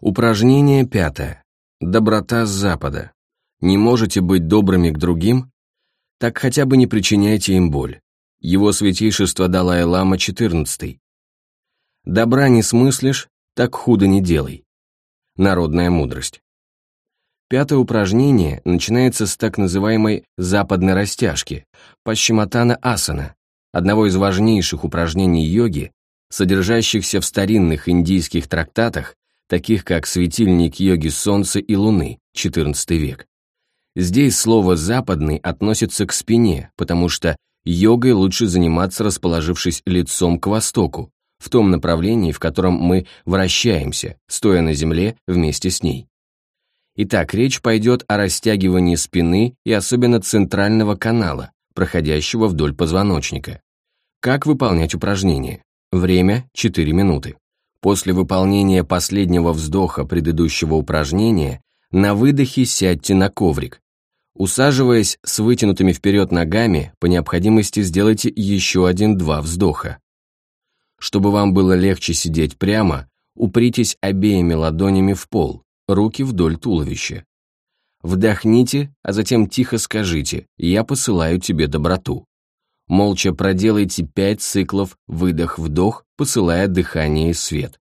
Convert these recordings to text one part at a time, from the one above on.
Упражнение пятое. Доброта с запада. Не можете быть добрыми к другим? Так хотя бы не причиняйте им боль. Его святейшество Далай-Лама XIV. Добра не смыслишь, так худо не делай. Народная мудрость. Пятое упражнение начинается с так называемой западной растяжки, пащиматана асана, одного из важнейших упражнений йоги, содержащихся в старинных индийских трактатах, таких как «Светильник йоги Солнца и Луны», XIV век. Здесь слово «западный» относится к спине, потому что йогой лучше заниматься, расположившись лицом к востоку, в том направлении, в котором мы вращаемся, стоя на земле вместе с ней. Итак, речь пойдет о растягивании спины и особенно центрального канала, проходящего вдоль позвоночника. Как выполнять упражнение? Время 4 минуты. После выполнения последнего вздоха предыдущего упражнения на выдохе сядьте на коврик. Усаживаясь с вытянутыми вперед ногами, по необходимости сделайте еще один-два вздоха. Чтобы вам было легче сидеть прямо, упритесь обеими ладонями в пол, руки вдоль туловища. Вдохните, а затем тихо скажите «Я посылаю тебе доброту». Молча проделайте пять циклов выдох-вдох, посылая дыхание и свет.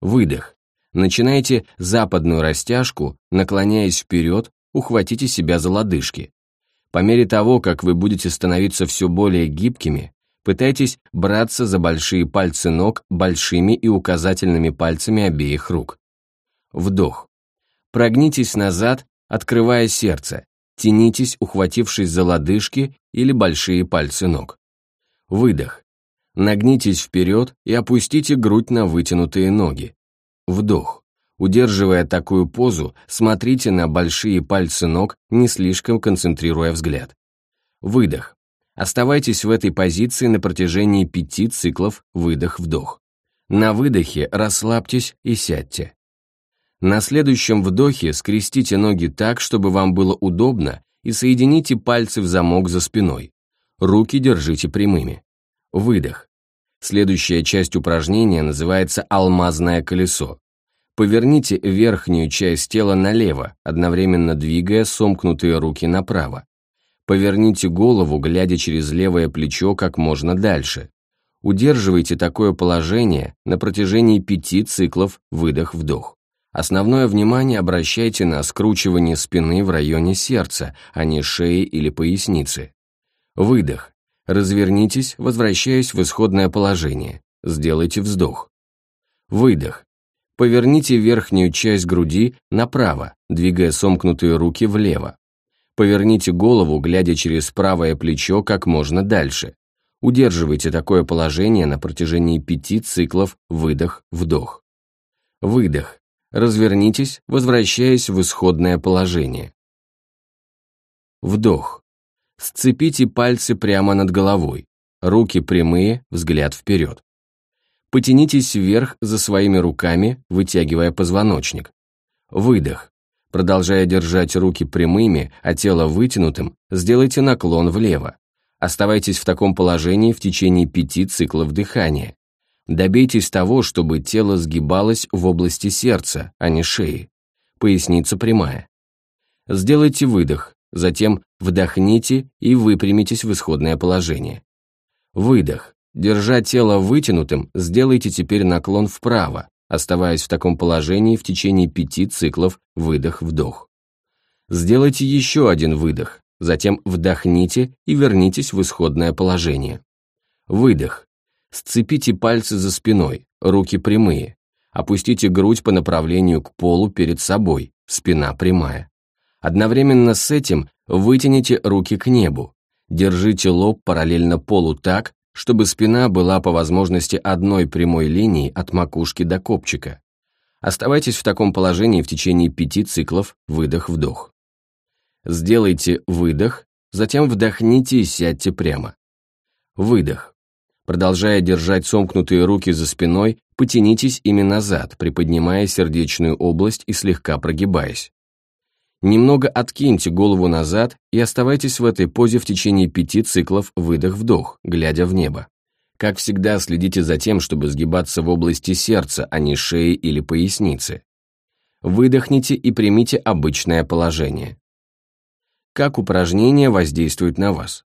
Выдох. Начинайте западную растяжку, наклоняясь вперед, ухватите себя за лодыжки. По мере того, как вы будете становиться все более гибкими, пытайтесь браться за большие пальцы ног большими и указательными пальцами обеих рук. Вдох. Прогнитесь назад, открывая сердце, Тянитесь, ухватившись за лодыжки или большие пальцы ног. Выдох. Нагнитесь вперед и опустите грудь на вытянутые ноги. Вдох. Удерживая такую позу, смотрите на большие пальцы ног, не слишком концентрируя взгляд. Выдох. Оставайтесь в этой позиции на протяжении пяти циклов выдох-вдох. На выдохе расслабьтесь и сядьте. На следующем вдохе скрестите ноги так, чтобы вам было удобно, и соедините пальцы в замок за спиной. Руки держите прямыми. Выдох. Следующая часть упражнения называется «алмазное колесо». Поверните верхнюю часть тела налево, одновременно двигая сомкнутые руки направо. Поверните голову, глядя через левое плечо как можно дальше. Удерживайте такое положение на протяжении пяти циклов выдох-вдох. Основное внимание обращайте на скручивание спины в районе сердца, а не шеи или поясницы. Выдох. Развернитесь, возвращаясь в исходное положение. Сделайте вздох. Выдох. Поверните верхнюю часть груди направо, двигая сомкнутые руки влево. Поверните голову, глядя через правое плечо как можно дальше. Удерживайте такое положение на протяжении пяти циклов выдох-вдох. Выдох развернитесь, возвращаясь в исходное положение. Вдох. Сцепите пальцы прямо над головой, руки прямые, взгляд вперед. Потянитесь вверх за своими руками, вытягивая позвоночник. Выдох. Продолжая держать руки прямыми, а тело вытянутым, сделайте наклон влево. Оставайтесь в таком положении в течение пяти циклов дыхания. Добейтесь того, чтобы тело сгибалось в области сердца, а не шеи. Поясница прямая. Сделайте выдох, затем вдохните и выпрямитесь в исходное положение. Выдох. Держа тело вытянутым, сделайте теперь наклон вправо, оставаясь в таком положении в течение пяти циклов выдох-вдох. Сделайте еще один выдох, затем вдохните и вернитесь в исходное положение. Выдох. Сцепите пальцы за спиной, руки прямые. Опустите грудь по направлению к полу перед собой, спина прямая. Одновременно с этим вытяните руки к небу. Держите лоб параллельно полу так, чтобы спина была по возможности одной прямой линией от макушки до копчика. Оставайтесь в таком положении в течение пяти циклов выдох-вдох. Сделайте выдох, затем вдохните и сядьте прямо. Выдох. Продолжая держать сомкнутые руки за спиной, потянитесь ими назад, приподнимая сердечную область и слегка прогибаясь. Немного откиньте голову назад и оставайтесь в этой позе в течение пяти циклов выдох-вдох, глядя в небо. Как всегда, следите за тем, чтобы сгибаться в области сердца, а не шеи или поясницы. выдохните и примите обычное положение. Как упражнение воздействует на вас?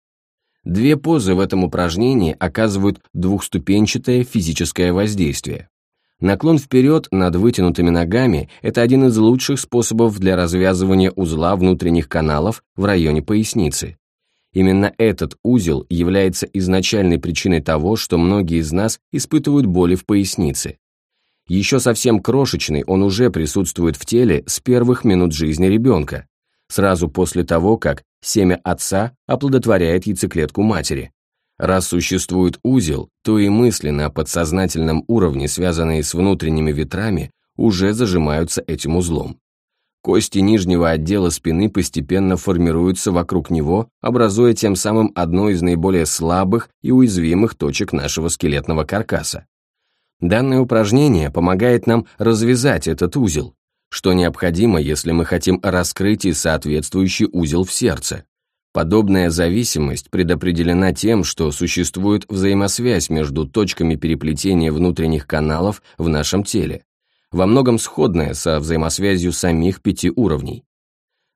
Две позы в этом упражнении оказывают двухступенчатое физическое воздействие. Наклон вперед над вытянутыми ногами – это один из лучших способов для развязывания узла внутренних каналов в районе поясницы. Именно этот узел является изначальной причиной того, что многие из нас испытывают боли в пояснице. Еще совсем крошечный он уже присутствует в теле с первых минут жизни ребенка, сразу после того, как семя отца оплодотворяет яйцеклетку матери. Раз существует узел, то и мысли на подсознательном уровне, связанные с внутренними ветрами, уже зажимаются этим узлом. Кости нижнего отдела спины постепенно формируются вокруг него, образуя тем самым одно из наиболее слабых и уязвимых точек нашего скелетного каркаса. Данное упражнение помогает нам развязать этот узел, что необходимо, если мы хотим раскрыть и соответствующий узел в сердце. Подобная зависимость предопределена тем, что существует взаимосвязь между точками переплетения внутренних каналов в нашем теле, во многом сходная со взаимосвязью самих пяти уровней.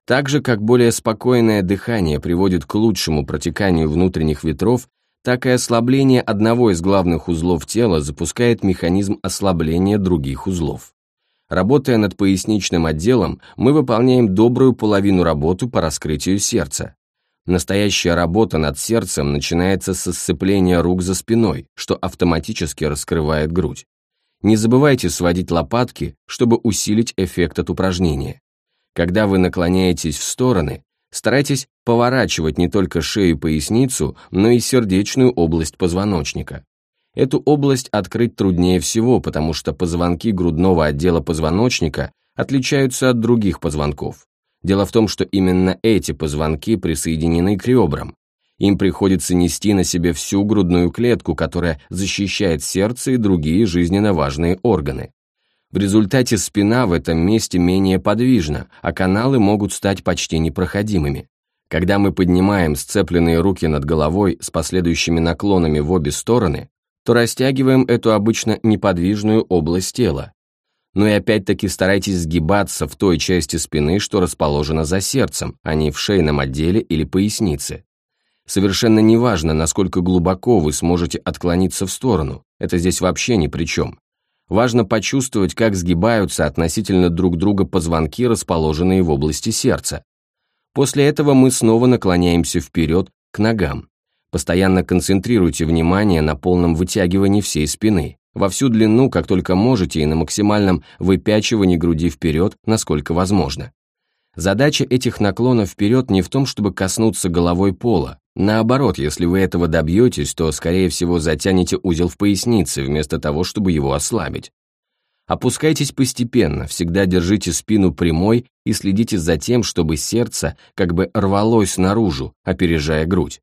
Так же, как более спокойное дыхание приводит к лучшему протеканию внутренних ветров, так и ослабление одного из главных узлов тела запускает механизм ослабления других узлов. Работая над поясничным отделом, мы выполняем добрую половину работы по раскрытию сердца. Настоящая работа над сердцем начинается со сцепления рук за спиной, что автоматически раскрывает грудь. Не забывайте сводить лопатки, чтобы усилить эффект от упражнения. Когда вы наклоняетесь в стороны, старайтесь поворачивать не только шею и поясницу, но и сердечную область позвоночника. Эту область открыть труднее всего, потому что позвонки грудного отдела позвоночника отличаются от других позвонков. Дело в том, что именно эти позвонки присоединены к ребрам. Им приходится нести на себе всю грудную клетку, которая защищает сердце и другие жизненно важные органы. В результате спина в этом месте менее подвижна, а каналы могут стать почти непроходимыми. Когда мы поднимаем сцепленные руки над головой с последующими наклонами в обе стороны, то растягиваем эту обычно неподвижную область тела, но и опять-таки старайтесь сгибаться в той части спины, что расположена за сердцем, а не в шейном отделе или пояснице. Совершенно неважно, насколько глубоко вы сможете отклониться в сторону, это здесь вообще ни при чем. Важно почувствовать, как сгибаются относительно друг друга позвонки, расположенные в области сердца. После этого мы снова наклоняемся вперед к ногам. Постоянно концентрируйте внимание на полном вытягивании всей спины во всю длину, как только можете, и на максимальном выпячивании груди вперед, насколько возможно. Задача этих наклонов вперед не в том, чтобы коснуться головой пола. Наоборот, если вы этого добьетесь, то, скорее всего, затянете узел в пояснице, вместо того, чтобы его ослабить. Опускайтесь постепенно, всегда держите спину прямой и следите за тем, чтобы сердце как бы рвалось наружу, опережая грудь.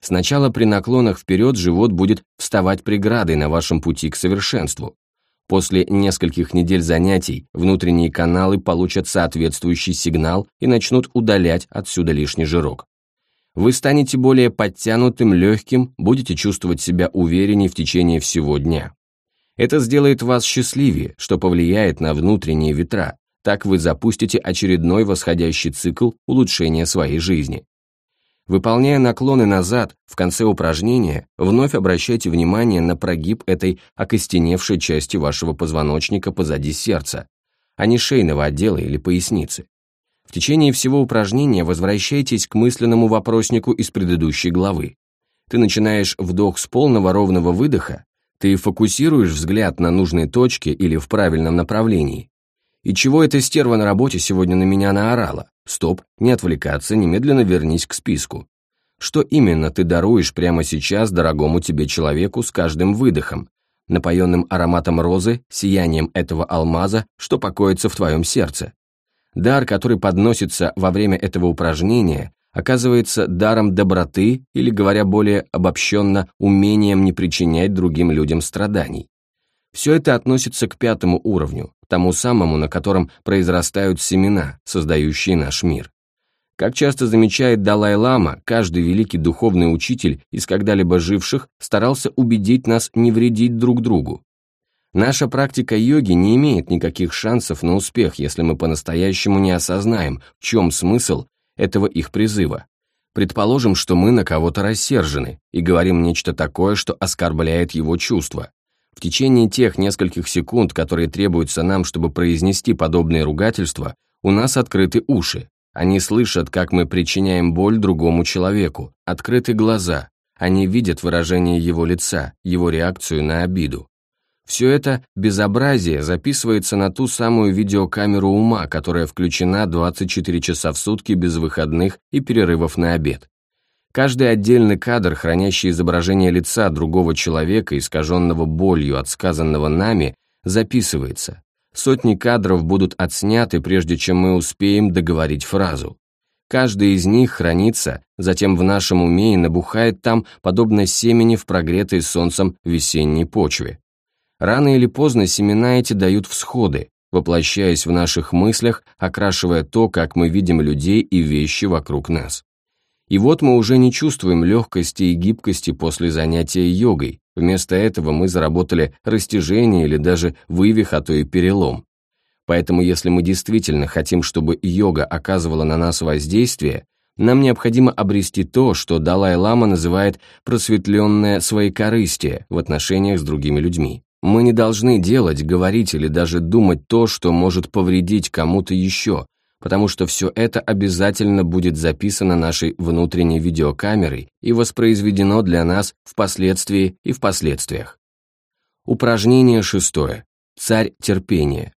Сначала при наклонах вперед живот будет вставать преградой на вашем пути к совершенству. После нескольких недель занятий внутренние каналы получат соответствующий сигнал и начнут удалять отсюда лишний жирок. Вы станете более подтянутым, легким, будете чувствовать себя увереннее в течение всего дня. Это сделает вас счастливее, что повлияет на внутренние ветра. Так вы запустите очередной восходящий цикл улучшения своей жизни. Выполняя наклоны назад, в конце упражнения, вновь обращайте внимание на прогиб этой окостеневшей части вашего позвоночника позади сердца, а не шейного отдела или поясницы. В течение всего упражнения возвращайтесь к мысленному вопроснику из предыдущей главы. Ты начинаешь вдох с полного ровного выдоха, ты фокусируешь взгляд на нужной точке или в правильном направлении. И чего эта стерва на работе сегодня на меня наорала? Стоп, не отвлекаться, немедленно вернись к списку. Что именно ты даруешь прямо сейчас дорогому тебе человеку с каждым выдохом, напоенным ароматом розы, сиянием этого алмаза, что покоится в твоем сердце? Дар, который подносится во время этого упражнения, оказывается даром доброты или, говоря более обобщенно, умением не причинять другим людям страданий. Все это относится к пятому уровню, тому самому, на котором произрастают семена, создающие наш мир. Как часто замечает Далай-лама, каждый великий духовный учитель из когда-либо живших старался убедить нас не вредить друг другу. Наша практика йоги не имеет никаких шансов на успех, если мы по-настоящему не осознаем, в чем смысл этого их призыва. Предположим, что мы на кого-то рассержены и говорим нечто такое, что оскорбляет его чувства. В течение тех нескольких секунд, которые требуются нам, чтобы произнести подобные ругательства, у нас открыты уши. Они слышат, как мы причиняем боль другому человеку, открыты глаза. Они видят выражение его лица, его реакцию на обиду. Все это безобразие записывается на ту самую видеокамеру ума, которая включена 24 часа в сутки без выходных и перерывов на обед. Каждый отдельный кадр, хранящий изображение лица другого человека, искаженного болью от сказанного нами, записывается. Сотни кадров будут отсняты, прежде чем мы успеем договорить фразу. Каждый из них хранится, затем в нашем уме и набухает там, подобно семени в прогретой солнцем весенней почве. Рано или поздно семена эти дают всходы, воплощаясь в наших мыслях, окрашивая то, как мы видим людей и вещи вокруг нас. И вот мы уже не чувствуем легкости и гибкости после занятия йогой, вместо этого мы заработали растяжение или даже вывих, а то и перелом. Поэтому если мы действительно хотим, чтобы йога оказывала на нас воздействие, нам необходимо обрести то, что Далай-Лама называет просветленное своекорыстие в отношениях с другими людьми. Мы не должны делать, говорить или даже думать то, что может повредить кому-то еще, потому что все это обязательно будет записано нашей внутренней видеокамерой и воспроизведено для нас впоследствии и в последствиях. Упражнение шестое. Царь терпения.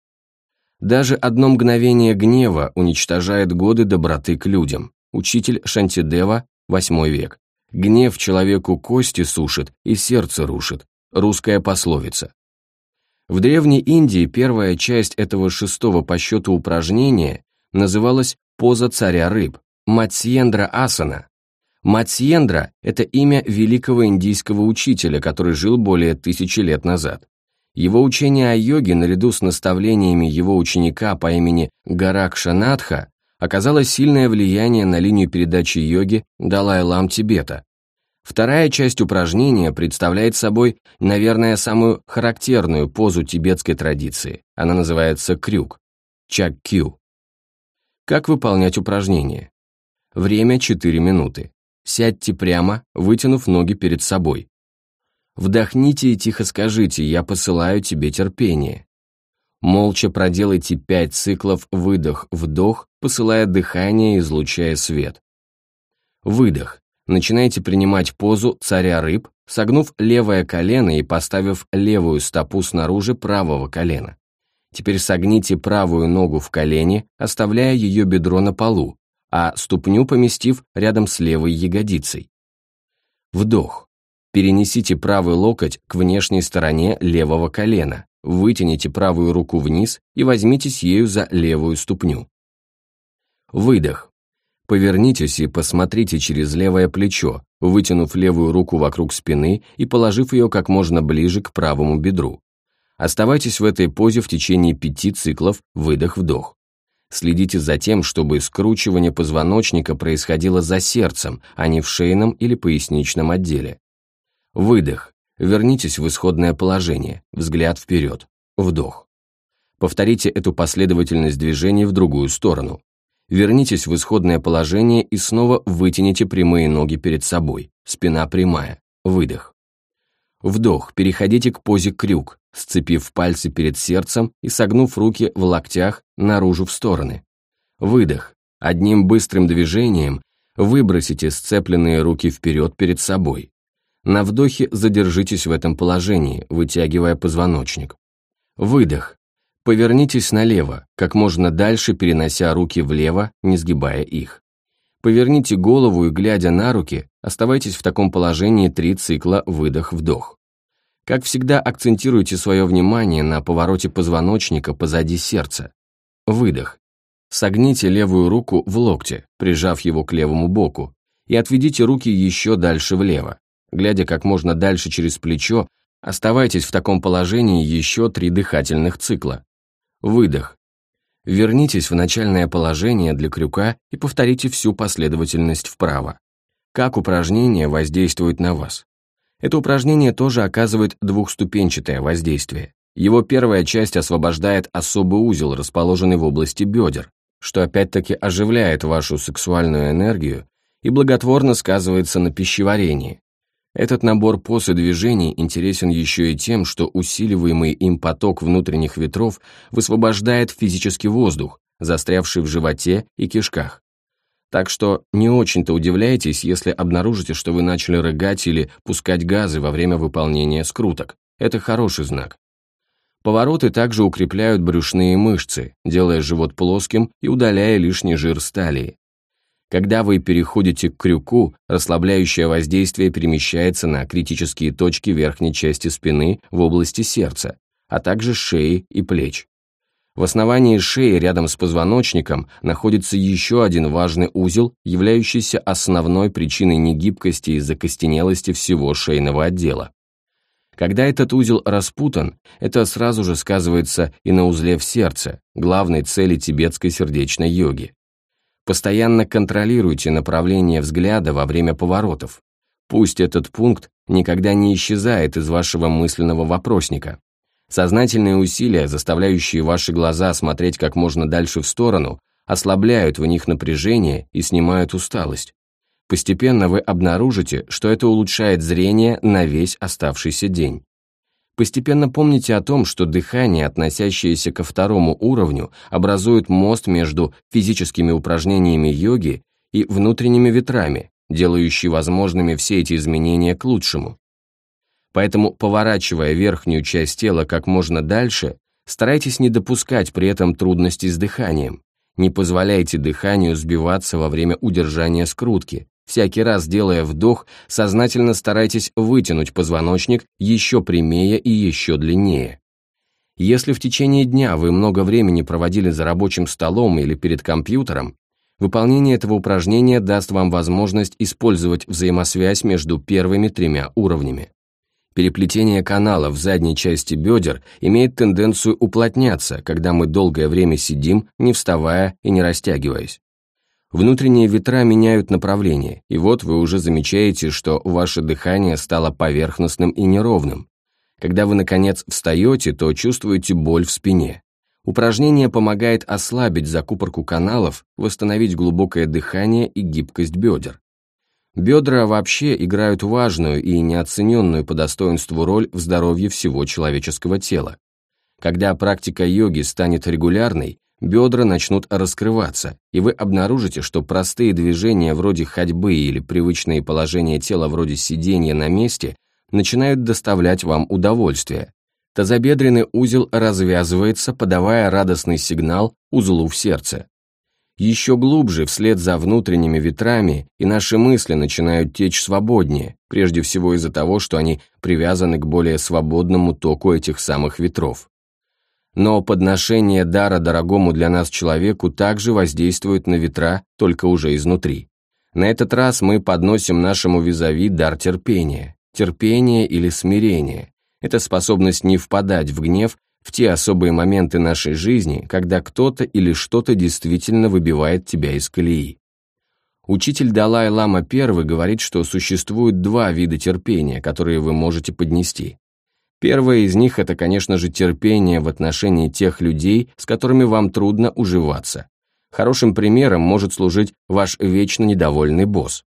Даже одно мгновение гнева уничтожает годы доброты к людям. Учитель Шантидева, 8 век. Гнев человеку кости сушит и сердце рушит. Русская пословица. В Древней Индии первая часть этого шестого по счету упражнения называлась «поза царя рыб» Матсьендра Асана. Матсьендра – это имя великого индийского учителя, который жил более тысячи лет назад. Его учение о йоге, наряду с наставлениями его ученика по имени Гаракшанатха, оказало сильное влияние на линию передачи йоги Далай-Лам Тибета, Вторая часть упражнения представляет собой, наверное, самую характерную позу тибетской традиции. Она называется крюк, чак-кю. Как выполнять упражнение? Время 4 минуты. Сядьте прямо, вытянув ноги перед собой. Вдохните и тихо скажите «Я посылаю тебе терпение». Молча проделайте 5 циклов выдох-вдох, посылая дыхание и излучая свет. Выдох начинаете принимать позу царя рыб, согнув левое колено и поставив левую стопу снаружи правого колена. Теперь согните правую ногу в колене, оставляя ее бедро на полу, а ступню поместив рядом с левой ягодицей. Вдох. Перенесите правый локоть к внешней стороне левого колена, вытяните правую руку вниз и возьмитесь ею за левую ступню. Выдох. Повернитесь и посмотрите через левое плечо, вытянув левую руку вокруг спины и положив ее как можно ближе к правому бедру. Оставайтесь в этой позе в течение пяти циклов выдох-вдох. Следите за тем, чтобы скручивание позвоночника происходило за сердцем, а не в шейном или поясничном отделе. Выдох. Вернитесь в исходное положение, взгляд вперед. Вдох. Повторите эту последовательность движений в другую сторону. Вернитесь в исходное положение и снова вытяните прямые ноги перед собой, спина прямая, выдох. Вдох, переходите к позе крюк, сцепив пальцы перед сердцем и согнув руки в локтях наружу в стороны. Выдох, одним быстрым движением выбросите сцепленные руки вперед перед собой. На вдохе задержитесь в этом положении, вытягивая позвоночник. Выдох, Повернитесь налево, как можно дальше перенося руки влево, не сгибая их. Поверните голову и, глядя на руки, оставайтесь в таком положении три цикла выдох-вдох. Как всегда, акцентируйте свое внимание на повороте позвоночника позади сердца. Выдох. Согните левую руку в локте, прижав его к левому боку, и отведите руки еще дальше влево. Глядя как можно дальше через плечо, оставайтесь в таком положении еще три дыхательных цикла. Выдох. Вернитесь в начальное положение для крюка и повторите всю последовательность вправо. Как упражнение воздействует на вас? Это упражнение тоже оказывает двухступенчатое воздействие. Его первая часть освобождает особый узел, расположенный в области бедер, что опять-таки оживляет вашу сексуальную энергию и благотворно сказывается на пищеварении. Этот набор поз и движений интересен еще и тем, что усиливаемый им поток внутренних ветров высвобождает физический воздух, застрявший в животе и кишках. Так что не очень-то удивляйтесь, если обнаружите, что вы начали рыгать или пускать газы во время выполнения скруток. Это хороший знак. Повороты также укрепляют брюшные мышцы, делая живот плоским и удаляя лишний жир с талии. Когда вы переходите к крюку, расслабляющее воздействие перемещается на критические точки верхней части спины в области сердца, а также шеи и плеч. В основании шеи рядом с позвоночником находится еще один важный узел, являющийся основной причиной негибкости и закостенелости всего шейного отдела. Когда этот узел распутан, это сразу же сказывается и на узле в сердце, главной цели тибетской сердечной йоги. Постоянно контролируйте направление взгляда во время поворотов. Пусть этот пункт никогда не исчезает из вашего мысленного вопросника. Сознательные усилия, заставляющие ваши глаза смотреть как можно дальше в сторону, ослабляют в них напряжение и снимают усталость. Постепенно вы обнаружите, что это улучшает зрение на весь оставшийся день. Постепенно помните о том, что дыхание, относящееся ко второму уровню, образует мост между физическими упражнениями йоги и внутренними ветрами, делающий возможными все эти изменения к лучшему. Поэтому, поворачивая верхнюю часть тела как можно дальше, старайтесь не допускать при этом трудностей с дыханием. Не позволяйте дыханию сбиваться во время удержания скрутки. Всякий раз делая вдох, сознательно старайтесь вытянуть позвоночник еще прямее и еще длиннее. Если в течение дня вы много времени проводили за рабочим столом или перед компьютером, выполнение этого упражнения даст вам возможность использовать взаимосвязь между первыми тремя уровнями. Переплетение канала в задней части бедер имеет тенденцию уплотняться, когда мы долгое время сидим, не вставая и не растягиваясь. Внутренние ветра меняют направление, и вот вы уже замечаете, что ваше дыхание стало поверхностным и неровным. Когда вы, наконец, встаете, то чувствуете боль в спине. Упражнение помогает ослабить закупорку каналов, восстановить глубокое дыхание и гибкость бедер. Бедра вообще играют важную и неоцененную по достоинству роль в здоровье всего человеческого тела. Когда практика йоги станет регулярной, бедра начнут раскрываться, и вы обнаружите, что простые движения вроде ходьбы или привычные положения тела вроде сидения на месте начинают доставлять вам удовольствие. Тазобедренный узел развязывается, подавая радостный сигнал узлу в сердце еще глубже вслед за внутренними ветрами, и наши мысли начинают течь свободнее, прежде всего из-за того, что они привязаны к более свободному току этих самых ветров. Но подношение дара дорогому для нас человеку также воздействует на ветра, только уже изнутри. На этот раз мы подносим нашему визави дар терпения. Терпение или смирение – это способность не впадать в гнев в те особые моменты нашей жизни, когда кто-то или что-то действительно выбивает тебя из колеи. Учитель Далай-Лама I говорит, что существует два вида терпения, которые вы можете поднести. Первое из них – это, конечно же, терпение в отношении тех людей, с которыми вам трудно уживаться. Хорошим примером может служить ваш вечно недовольный босс.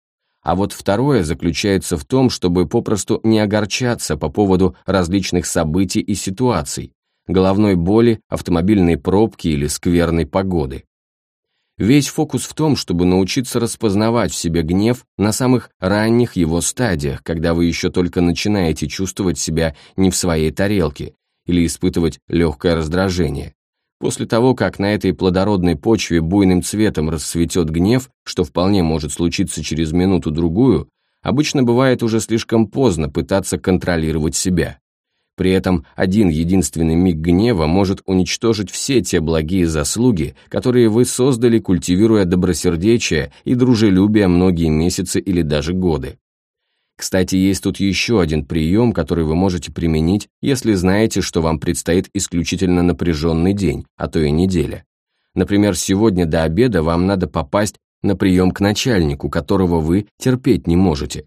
А вот второе заключается в том, чтобы попросту не огорчаться по поводу различных событий и ситуаций, головной боли, автомобильной пробки или скверной погоды. Весь фокус в том, чтобы научиться распознавать в себе гнев на самых ранних его стадиях, когда вы еще только начинаете чувствовать себя не в своей тарелке или испытывать легкое раздражение. После того, как на этой плодородной почве буйным цветом расцветет гнев, что вполне может случиться через минуту-другую, обычно бывает уже слишком поздно пытаться контролировать себя. При этом один единственный миг гнева может уничтожить все те благие заслуги, которые вы создали, культивируя добросердечие и дружелюбие многие месяцы или даже годы. Кстати, есть тут еще один прием, который вы можете применить, если знаете, что вам предстоит исключительно напряженный день, а то и неделя. Например, сегодня до обеда вам надо попасть на прием к начальнику, которого вы терпеть не можете.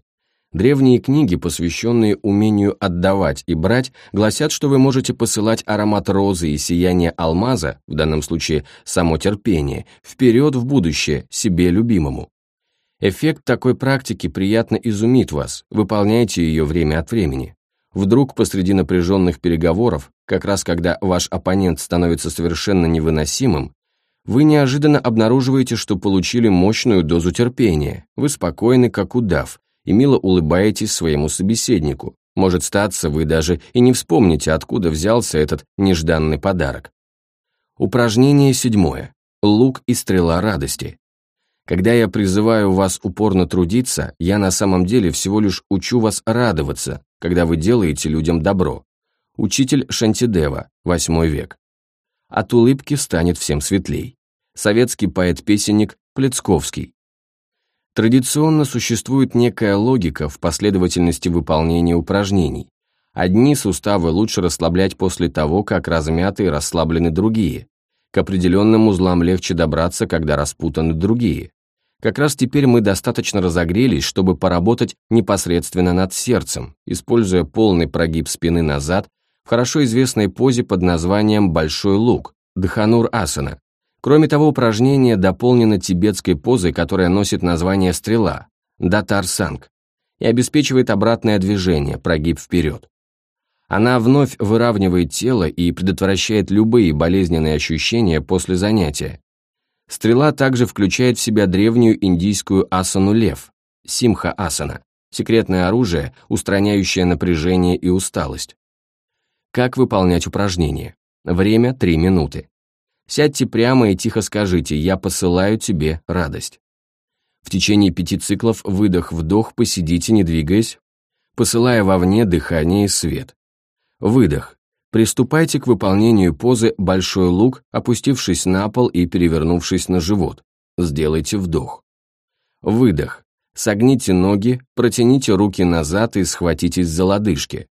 Древние книги, посвященные умению отдавать и брать, гласят, что вы можете посылать аромат розы и сияние алмаза, в данном случае само терпение, вперед в будущее, себе любимому. Эффект такой практики приятно изумит вас, выполняйте ее время от времени. Вдруг посреди напряженных переговоров, как раз когда ваш оппонент становится совершенно невыносимым, вы неожиданно обнаруживаете, что получили мощную дозу терпения, вы спокойны, как удав, и мило улыбаетесь своему собеседнику. Может статься, вы даже и не вспомните, откуда взялся этот нежданный подарок. Упражнение седьмое. Лук и стрела радости. Когда я призываю вас упорно трудиться, я на самом деле всего лишь учу вас радоваться, когда вы делаете людям добро. Учитель Шантидева, 8 век. От улыбки станет всем светлей. Советский поэт-песенник Плецковский. Традиционно существует некая логика в последовательности выполнения упражнений. Одни суставы лучше расслаблять после того, как размяты и расслаблены другие. К определенным узлам легче добраться, когда распутаны другие. Как раз теперь мы достаточно разогрелись, чтобы поработать непосредственно над сердцем, используя полный прогиб спины назад в хорошо известной позе под названием «большой лук» – Дханур Асана. Кроме того, упражнение дополнено тибетской позой, которая носит название стрела – датар санг, и обеспечивает обратное движение, прогиб вперед. Она вновь выравнивает тело и предотвращает любые болезненные ощущения после занятия. Стрела также включает в себя древнюю индийскую асану лев – симха асана, секретное оружие, устраняющее напряжение и усталость. Как выполнять упражнение? Время 3 минуты. Сядьте прямо и тихо скажите «Я посылаю тебе радость». В течение пяти циклов выдох-вдох посидите, не двигаясь, посылая вовне дыхание и свет. Выдох. Приступайте к выполнению позы «Большой лук», опустившись на пол и перевернувшись на живот. Сделайте вдох. Выдох. Согните ноги, протяните руки назад и схватитесь за лодыжки.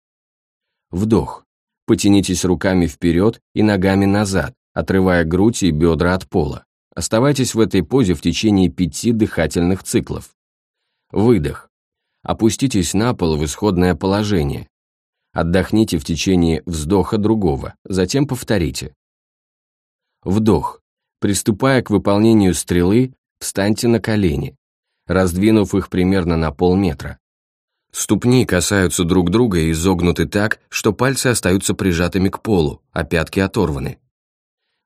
Вдох. Потянитесь руками вперед и ногами назад, отрывая грудь и бедра от пола. Оставайтесь в этой позе в течение пяти дыхательных циклов. Выдох. Опуститесь на пол в исходное положение. Отдохните в течение вздоха другого, затем повторите. Вдох. Приступая к выполнению стрелы, встаньте на колени, раздвинув их примерно на полметра. Ступни касаются друг друга и изогнуты так, что пальцы остаются прижатыми к полу, а пятки оторваны.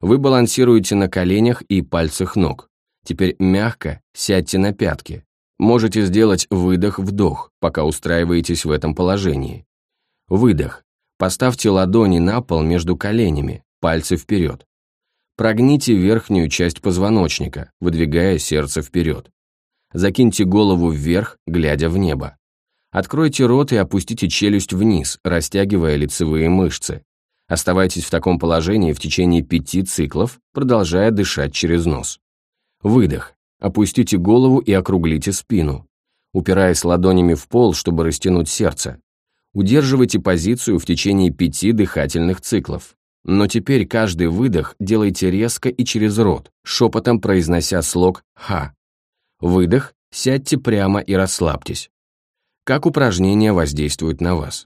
Вы балансируете на коленях и пальцах ног. Теперь мягко сядьте на пятки. Можете сделать выдох-вдох, пока устраиваетесь в этом положении. Выдох. Поставьте ладони на пол между коленями, пальцы вперед. Прогните верхнюю часть позвоночника, выдвигая сердце вперед. Закиньте голову вверх, глядя в небо. Откройте рот и опустите челюсть вниз, растягивая лицевые мышцы. Оставайтесь в таком положении в течение пяти циклов, продолжая дышать через нос. Выдох. Опустите голову и округлите спину, упираясь ладонями в пол, чтобы растянуть сердце. Удерживайте позицию в течение пяти дыхательных циклов. Но теперь каждый выдох делайте резко и через рот, шепотом произнося слог «ха». Выдох, сядьте прямо и расслабьтесь. Как упражнение воздействует на вас?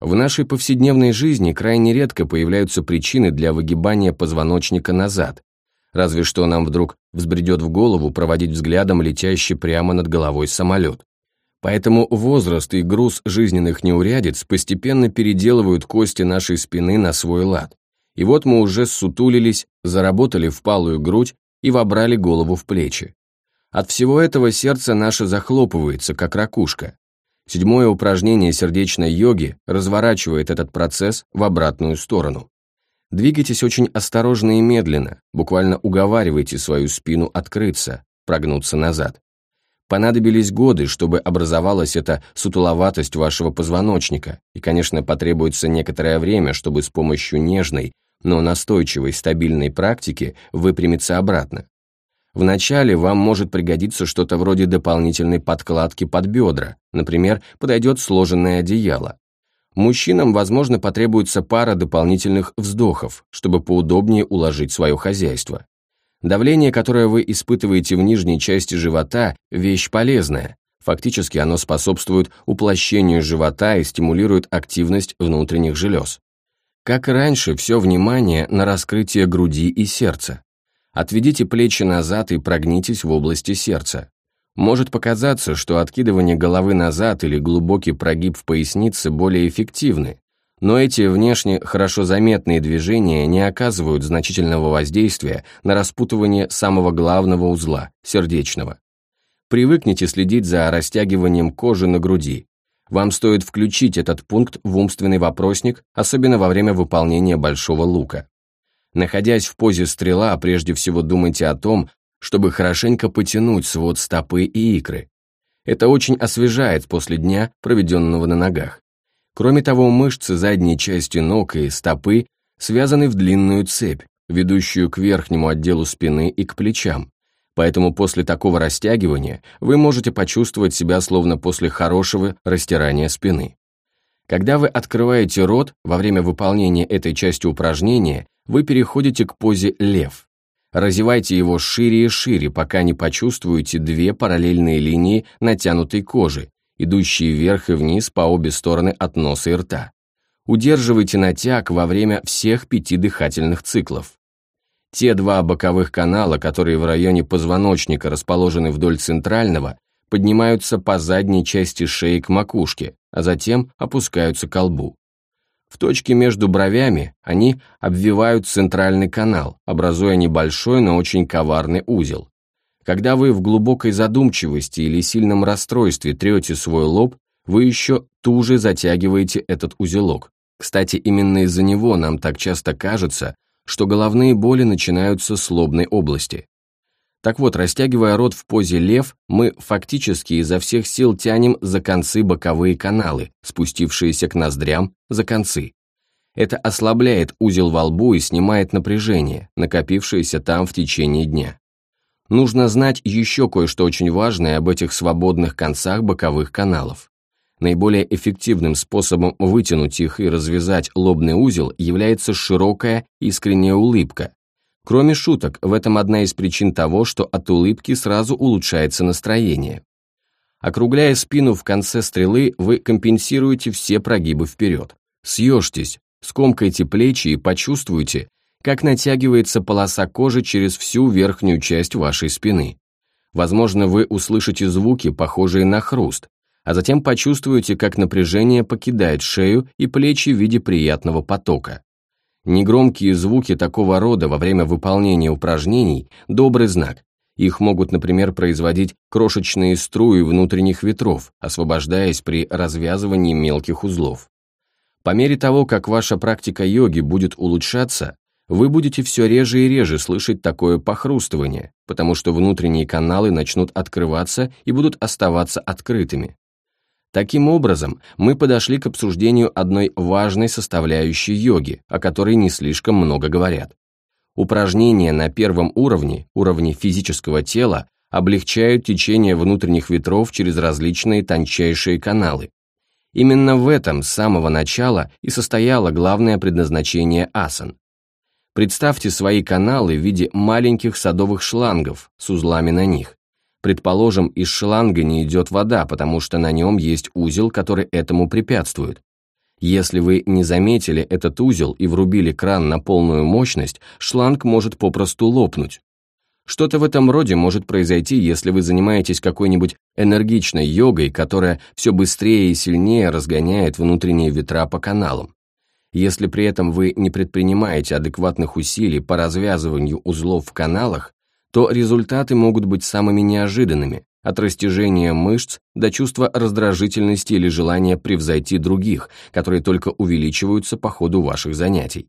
В нашей повседневной жизни крайне редко появляются причины для выгибания позвоночника назад, разве что нам вдруг взбредет в голову проводить взглядом летящий прямо над головой самолет. Поэтому возраст и груз жизненных неурядиц постепенно переделывают кости нашей спины на свой лад. И вот мы уже сутулились, заработали впалую грудь и вобрали голову в плечи. От всего этого сердце наше захлопывается, как ракушка. Седьмое упражнение сердечной йоги разворачивает этот процесс в обратную сторону. Двигайтесь очень осторожно и медленно, буквально уговаривайте свою спину открыться, прогнуться назад. Понадобились годы, чтобы образовалась эта сутуловатость вашего позвоночника, и, конечно, потребуется некоторое время, чтобы с помощью нежной, но настойчивой стабильной практики выпрямиться обратно. Вначале вам может пригодиться что-то вроде дополнительной подкладки под бедра, например, подойдет сложенное одеяло. Мужчинам, возможно, потребуется пара дополнительных вздохов, чтобы поудобнее уложить свое хозяйство. Давление, которое вы испытываете в нижней части живота, вещь полезная. Фактически оно способствует уплощению живота и стимулирует активность внутренних желез. Как и раньше, все внимание на раскрытие груди и сердца. Отведите плечи назад и прогнитесь в области сердца. Может показаться, что откидывание головы назад или глубокий прогиб в пояснице более эффективны, но эти внешне хорошо заметные движения не оказывают значительного воздействия на распутывание самого главного узла – сердечного. Привыкните следить за растягиванием кожи на груди. Вам стоит включить этот пункт в умственный вопросник, особенно во время выполнения большого лука. Находясь в позе стрела, прежде всего думайте о том, чтобы хорошенько потянуть свод стопы и икры. Это очень освежает после дня, проведенного на ногах. Кроме того, мышцы задней части ног и стопы связаны в длинную цепь, ведущую к верхнему отделу спины и к плечам. Поэтому после такого растягивания вы можете почувствовать себя словно после хорошего растирания спины. Когда вы открываете рот во время выполнения этой части упражнения, вы переходите к позе «лев». Разевайте его шире и шире, пока не почувствуете две параллельные линии натянутой кожи, идущие вверх и вниз по обе стороны от носа и рта. Удерживайте натяг во время всех пяти дыхательных циклов. Те два боковых канала, которые в районе позвоночника расположены вдоль центрального, поднимаются по задней части шеи к макушке, а затем опускаются к лбу. В точке между бровями они обвивают центральный канал, образуя небольшой, но очень коварный узел. Когда вы в глубокой задумчивости или сильном расстройстве трете свой лоб, вы еще туже затягиваете этот узелок. Кстати, именно из-за него нам так часто кажется, что головные боли начинаются с лобной области. Так вот, растягивая рот в позе лев, мы фактически изо всех сил тянем за концы боковые каналы, спустившиеся к ноздрям, за концы. Это ослабляет узел во лбу и снимает напряжение, накопившееся там в течение дня. Нужно знать еще кое-что очень важное об этих свободных концах боковых каналов. Наиболее эффективным способом вытянуть их и развязать лобный узел является широкая искренняя улыбка, Кроме шуток, в этом одна из причин того, что от улыбки сразу улучшается настроение. Округляя спину в конце стрелы, вы компенсируете все прогибы вперед. Съежьтесь, скомкайте плечи и почувствуйте, как натягивается полоса кожи через всю верхнюю часть вашей спины. Возможно, вы услышите звуки, похожие на хруст, а затем почувствуете, как напряжение покидает шею и плечи в виде приятного потока. Негромкие звуки такого рода во время выполнения упражнений – добрый знак. Их могут, например, производить крошечные струи внутренних ветров, освобождаясь при развязывании мелких узлов. По мере того, как ваша практика йоги будет улучшаться, вы будете все реже и реже слышать такое похрустывание, потому что внутренние каналы начнут открываться и будут оставаться открытыми. Таким образом, мы подошли к обсуждению одной важной составляющей йоги, о которой не слишком много говорят. Упражнения на первом уровне, уровне физического тела, облегчают течение внутренних ветров через различные тончайшие каналы. Именно в этом с самого начала и состояло главное предназначение асан. Представьте свои каналы в виде маленьких садовых шлангов с узлами на них. Предположим, из шланга не идет вода, потому что на нем есть узел, который этому препятствует. Если вы не заметили этот узел и врубили кран на полную мощность, шланг может попросту лопнуть. Что-то в этом роде может произойти, если вы занимаетесь какой-нибудь энергичной йогой, которая все быстрее и сильнее разгоняет внутренние ветра по каналам. Если при этом вы не предпринимаете адекватных усилий по развязыванию узлов в каналах, то результаты могут быть самыми неожиданными, от растяжения мышц до чувства раздражительности или желания превзойти других, которые только увеличиваются по ходу ваших занятий.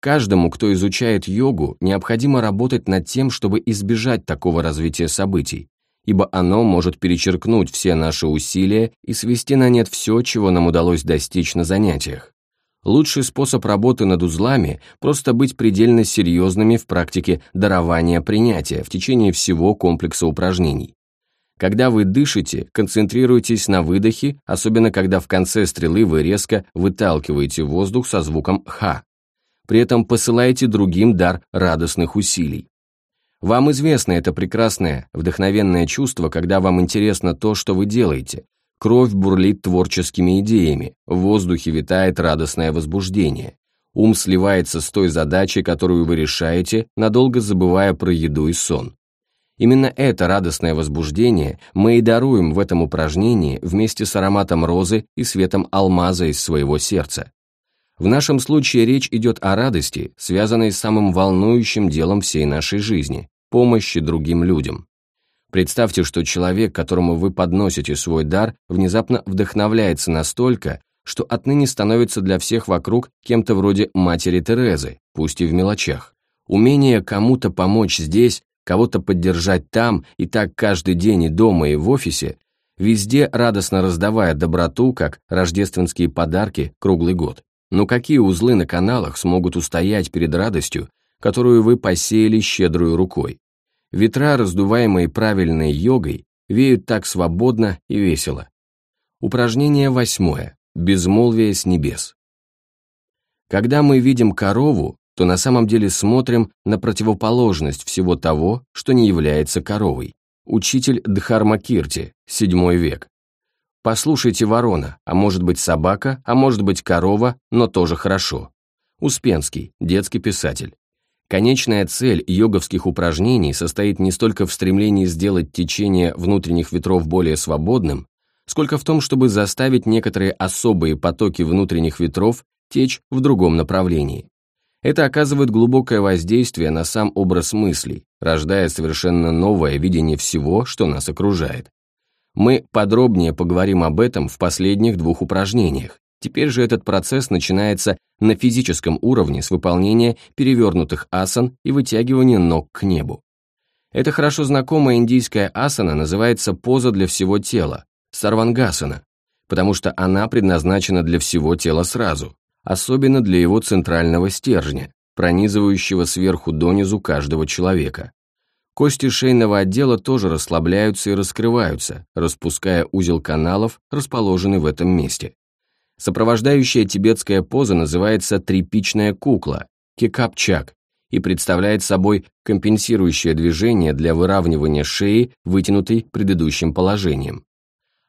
Каждому, кто изучает йогу, необходимо работать над тем, чтобы избежать такого развития событий, ибо оно может перечеркнуть все наши усилия и свести на нет все, чего нам удалось достичь на занятиях. Лучший способ работы над узлами – просто быть предельно серьезными в практике дарования принятия в течение всего комплекса упражнений. Когда вы дышите, концентрируйтесь на выдохе, особенно когда в конце стрелы вы резко выталкиваете воздух со звуком «ха». При этом посылайте другим дар радостных усилий. Вам известно это прекрасное, вдохновенное чувство, когда вам интересно то, что вы делаете. Кровь бурлит творческими идеями, в воздухе витает радостное возбуждение. Ум сливается с той задачей, которую вы решаете, надолго забывая про еду и сон. Именно это радостное возбуждение мы и даруем в этом упражнении вместе с ароматом розы и светом алмаза из своего сердца. В нашем случае речь идет о радости, связанной с самым волнующим делом всей нашей жизни – помощи другим людям. Представьте, что человек, которому вы подносите свой дар, внезапно вдохновляется настолько, что отныне становится для всех вокруг кем-то вроде матери Терезы, пусть и в мелочах. Умение кому-то помочь здесь, кого-то поддержать там, и так каждый день и дома, и в офисе, везде радостно раздавая доброту, как рождественские подарки круглый год. Но какие узлы на каналах смогут устоять перед радостью, которую вы посеяли щедрую рукой? Ветра, раздуваемые правильной йогой, веют так свободно и весело. Упражнение восьмое. Безмолвие с небес. Когда мы видим корову, то на самом деле смотрим на противоположность всего того, что не является коровой. Учитель Дхарма Кирти, седьмой век. Послушайте ворона, а может быть собака, а может быть корова, но тоже хорошо. Успенский, детский писатель. Конечная цель йоговских упражнений состоит не столько в стремлении сделать течение внутренних ветров более свободным, сколько в том, чтобы заставить некоторые особые потоки внутренних ветров течь в другом направлении. Это оказывает глубокое воздействие на сам образ мыслей, рождая совершенно новое видение всего, что нас окружает. Мы подробнее поговорим об этом в последних двух упражнениях. Теперь же этот процесс начинается на физическом уровне с выполнения перевернутых асан и вытягивания ног к небу. Эта хорошо знакомая индийская асана называется поза для всего тела, сарвангасана, потому что она предназначена для всего тела сразу, особенно для его центрального стержня, пронизывающего сверху донизу каждого человека. Кости шейного отдела тоже расслабляются и раскрываются, распуская узел каналов, расположенный в этом месте. Сопровождающая тибетская поза называется тряпичная кукла, кикапчак, и представляет собой компенсирующее движение для выравнивания шеи, вытянутой предыдущим положением.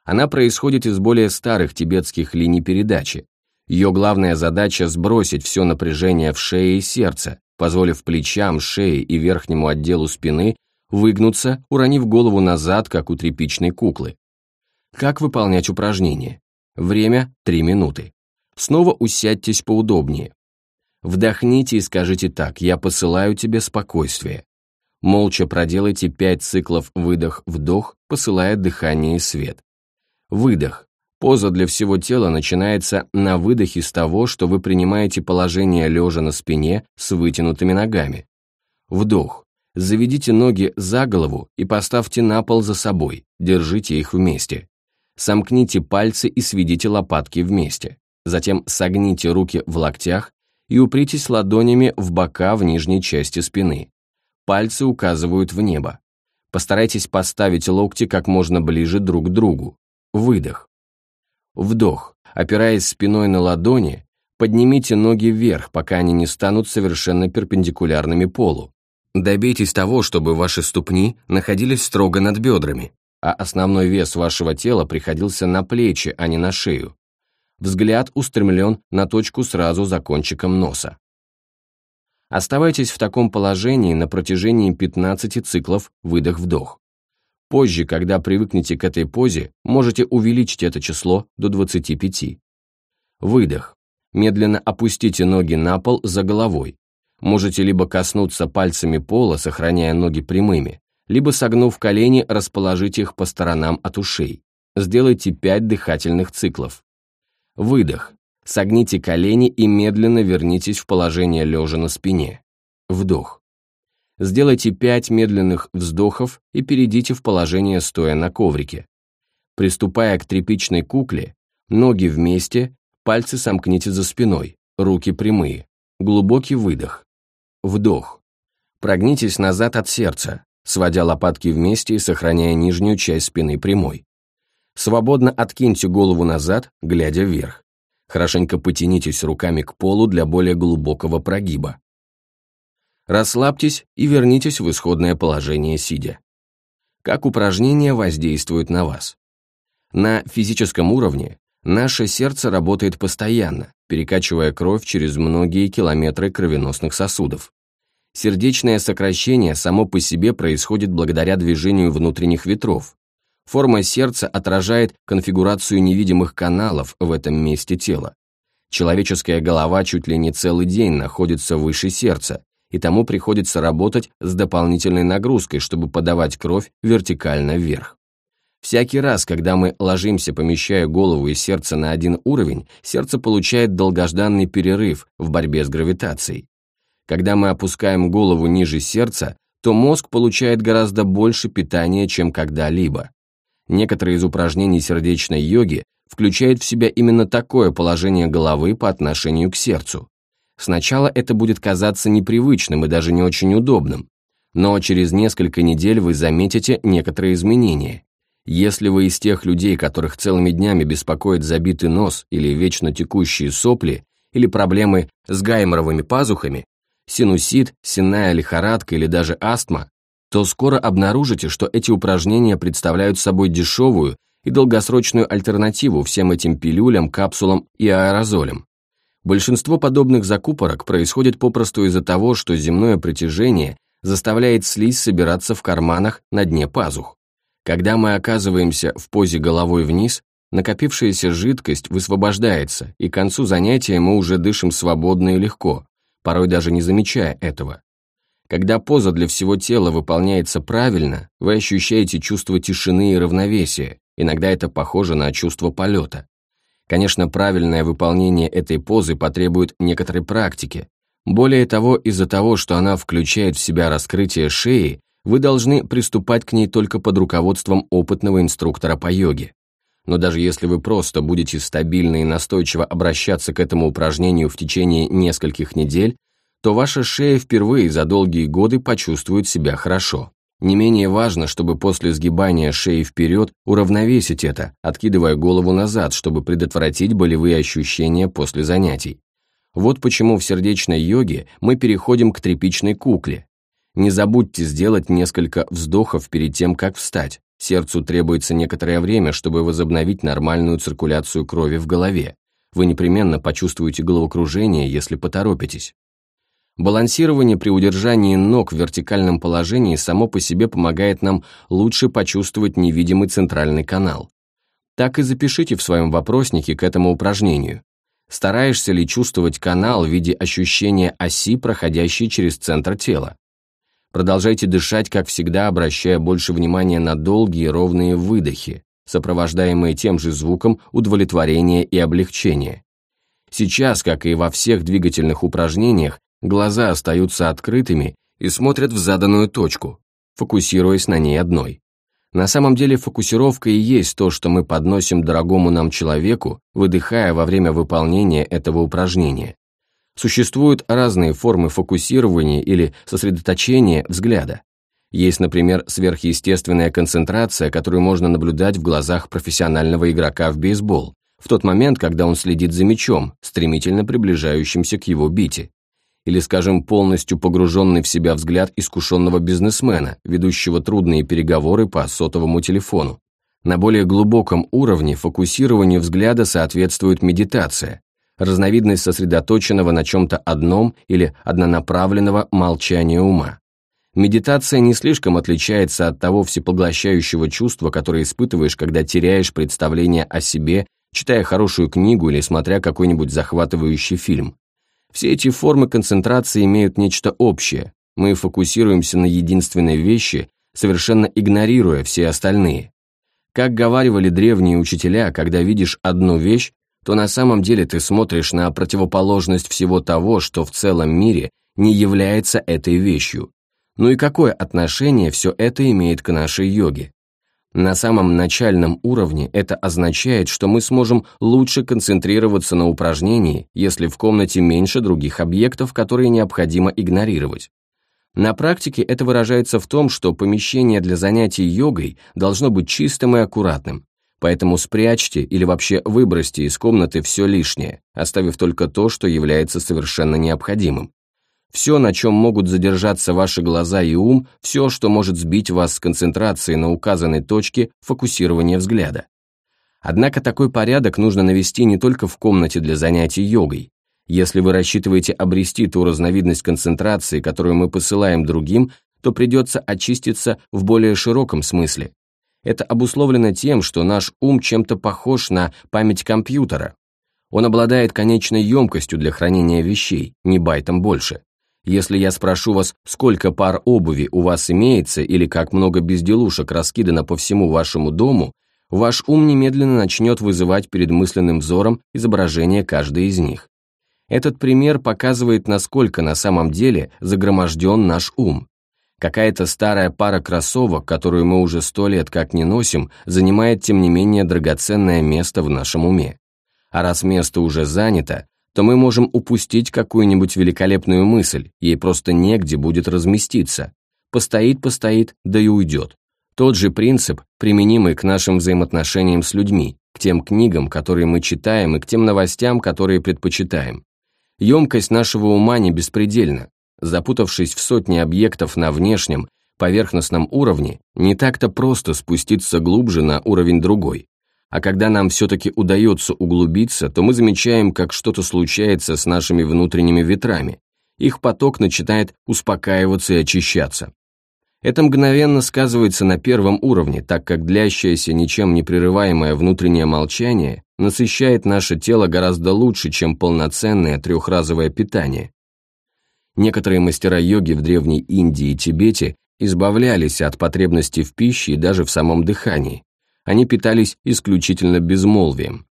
Она происходит из более старых тибетских линий передачи. Ее главная задача – сбросить все напряжение в шее и сердце, позволив плечам, шее и верхнему отделу спины выгнуться, уронив голову назад, как у тряпичной куклы. Как выполнять упражнение? Время – 3 минуты. Снова усядьтесь поудобнее. Вдохните и скажите так «Я посылаю тебе спокойствие». Молча проделайте 5 циклов выдох-вдох, посылая дыхание и свет. Выдох. Поза для всего тела начинается на выдохе с того, что вы принимаете положение лежа на спине с вытянутыми ногами. Вдох. Заведите ноги за голову и поставьте на пол за собой, держите их вместе. Сомкните пальцы и сведите лопатки вместе. Затем согните руки в локтях и упритесь ладонями в бока в нижней части спины. Пальцы указывают в небо. Постарайтесь поставить локти как можно ближе друг к другу. Выдох. Вдох. Опираясь спиной на ладони, поднимите ноги вверх, пока они не станут совершенно перпендикулярными полу. Добейтесь того, чтобы ваши ступни находились строго над бедрами, а основной вес вашего тела приходился на плечи, а не на шею. Взгляд устремлен на точку сразу за кончиком носа. Оставайтесь в таком положении на протяжении 15 циклов выдох-вдох. Позже, когда привыкнете к этой позе, можете увеличить это число до 25. Выдох. Медленно опустите ноги на пол за головой. Можете либо коснуться пальцами пола, сохраняя ноги прямыми, либо, согнув колени, расположить их по сторонам от ушей. Сделайте 5 дыхательных циклов. Выдох. Согните колени и медленно вернитесь в положение лежа на спине. Вдох. Сделайте 5 медленных вздохов и перейдите в положение стоя на коврике. Приступая к тряпичной кукле, ноги вместе, пальцы сомкните за спиной, руки прямые. Глубокий выдох. Вдох. Прогнитесь назад от сердца, сводя лопатки вместе и сохраняя нижнюю часть спины прямой. Свободно откиньте голову назад, глядя вверх. Хорошенько потянитесь руками к полу для более глубокого прогиба. Расслабьтесь и вернитесь в исходное положение сидя. Как упражнение воздействует на вас? На физическом уровне наше сердце работает постоянно, перекачивая кровь через многие километры кровеносных сосудов. Сердечное сокращение само по себе происходит благодаря движению внутренних ветров. Форма сердца отражает конфигурацию невидимых каналов в этом месте тела. Человеческая голова чуть ли не целый день находится выше сердца, и тому приходится работать с дополнительной нагрузкой, чтобы подавать кровь вертикально вверх. Всякий раз, когда мы ложимся, помещая голову и сердце на один уровень, сердце получает долгожданный перерыв в борьбе с гравитацией. Когда мы опускаем голову ниже сердца, то мозг получает гораздо больше питания, чем когда-либо. Некоторые из упражнений сердечной йоги включают в себя именно такое положение головы по отношению к сердцу. Сначала это будет казаться непривычным и даже не очень удобным, но через несколько недель вы заметите некоторые изменения. Если вы из тех людей, которых целыми днями беспокоит забитый нос или вечно текущие сопли, или проблемы с гайморовыми пазухами, синусит, сенная лихорадка или даже астма, то скоро обнаружите, что эти упражнения представляют собой дешевую и долгосрочную альтернативу всем этим пилюлям, капсулам и аэрозолям. Большинство подобных закупорок происходит попросту из-за того, что земное притяжение заставляет слизь собираться в карманах на дне пазух. Когда мы оказываемся в позе головой вниз, накопившаяся жидкость высвобождается, и к концу занятия мы уже дышим свободно и легко, порой даже не замечая этого. Когда поза для всего тела выполняется правильно, вы ощущаете чувство тишины и равновесия, иногда это похоже на чувство полета. Конечно, правильное выполнение этой позы потребует некоторой практики. Более того, из-за того, что она включает в себя раскрытие шеи, вы должны приступать к ней только под руководством опытного инструктора по йоге. Но даже если вы просто будете стабильно и настойчиво обращаться к этому упражнению в течение нескольких недель, то ваша шея впервые за долгие годы почувствует себя хорошо. Не менее важно, чтобы после сгибания шеи вперед уравновесить это, откидывая голову назад, чтобы предотвратить болевые ощущения после занятий. Вот почему в сердечной йоге мы переходим к тряпичной кукле. Не забудьте сделать несколько вздохов перед тем, как встать. Сердцу требуется некоторое время, чтобы возобновить нормальную циркуляцию крови в голове. Вы непременно почувствуете головокружение, если поторопитесь. Балансирование при удержании ног в вертикальном положении само по себе помогает нам лучше почувствовать невидимый центральный канал. Так и запишите в своем вопроснике к этому упражнению. Стараешься ли чувствовать канал в виде ощущения оси, проходящей через центр тела? Продолжайте дышать, как всегда, обращая больше внимания на долгие ровные выдохи, сопровождаемые тем же звуком удовлетворения и облегчения. Сейчас, как и во всех двигательных упражнениях, Глаза остаются открытыми и смотрят в заданную точку, фокусируясь на ней одной. На самом деле фокусировка и есть то, что мы подносим дорогому нам человеку, выдыхая во время выполнения этого упражнения. Существуют разные формы фокусирования или сосредоточения взгляда. Есть, например, сверхъестественная концентрация, которую можно наблюдать в глазах профессионального игрока в бейсбол, в тот момент, когда он следит за мячом, стремительно приближающимся к его бите или, скажем, полностью погруженный в себя взгляд искушенного бизнесмена, ведущего трудные переговоры по сотовому телефону. На более глубоком уровне фокусированию взгляда соответствует медитация, разновидность сосредоточенного на чем-то одном или однонаправленного молчания ума. Медитация не слишком отличается от того всепоглощающего чувства, которое испытываешь, когда теряешь представление о себе, читая хорошую книгу или смотря какой-нибудь захватывающий фильм. Все эти формы концентрации имеют нечто общее. Мы фокусируемся на единственной вещи, совершенно игнорируя все остальные. Как говаривали древние учителя, когда видишь одну вещь, то на самом деле ты смотришь на противоположность всего того, что в целом мире не является этой вещью. Ну и какое отношение все это имеет к нашей йоге? На самом начальном уровне это означает, что мы сможем лучше концентрироваться на упражнении, если в комнате меньше других объектов, которые необходимо игнорировать. На практике это выражается в том, что помещение для занятий йогой должно быть чистым и аккуратным, поэтому спрячьте или вообще выбросьте из комнаты все лишнее, оставив только то, что является совершенно необходимым. Все, на чем могут задержаться ваши глаза и ум, все, что может сбить вас с концентрации на указанной точке фокусирования взгляда. Однако такой порядок нужно навести не только в комнате для занятий йогой. Если вы рассчитываете обрести ту разновидность концентрации, которую мы посылаем другим, то придется очиститься в более широком смысле. Это обусловлено тем, что наш ум чем-то похож на память компьютера. Он обладает конечной емкостью для хранения вещей, не байтом больше. Если я спрошу вас, сколько пар обуви у вас имеется или как много безделушек раскидано по всему вашему дому, ваш ум немедленно начнет вызывать перед мысленным взором изображение каждой из них. Этот пример показывает, насколько на самом деле загроможден наш ум. Какая-то старая пара кроссовок, которую мы уже сто лет как не носим, занимает тем не менее драгоценное место в нашем уме. А раз место уже занято, то мы можем упустить какую-нибудь великолепную мысль, ей просто негде будет разместиться. Постоит-постоит, да и уйдет. Тот же принцип, применимый к нашим взаимоотношениям с людьми, к тем книгам, которые мы читаем, и к тем новостям, которые предпочитаем. Емкость нашего ума не беспредельна, Запутавшись в сотни объектов на внешнем, поверхностном уровне, не так-то просто спуститься глубже на уровень другой. А когда нам все-таки удается углубиться, то мы замечаем, как что-то случается с нашими внутренними ветрами. Их поток начинает успокаиваться и очищаться. Это мгновенно сказывается на первом уровне, так как длящееся ничем не прерываемое внутреннее молчание насыщает наше тело гораздо лучше, чем полноценное трехразовое питание, Некоторые мастера йоги в Древней Индии и Тибете избавлялись от потребности в пище и даже в самом дыхании. Они питались исключительно безмолвием.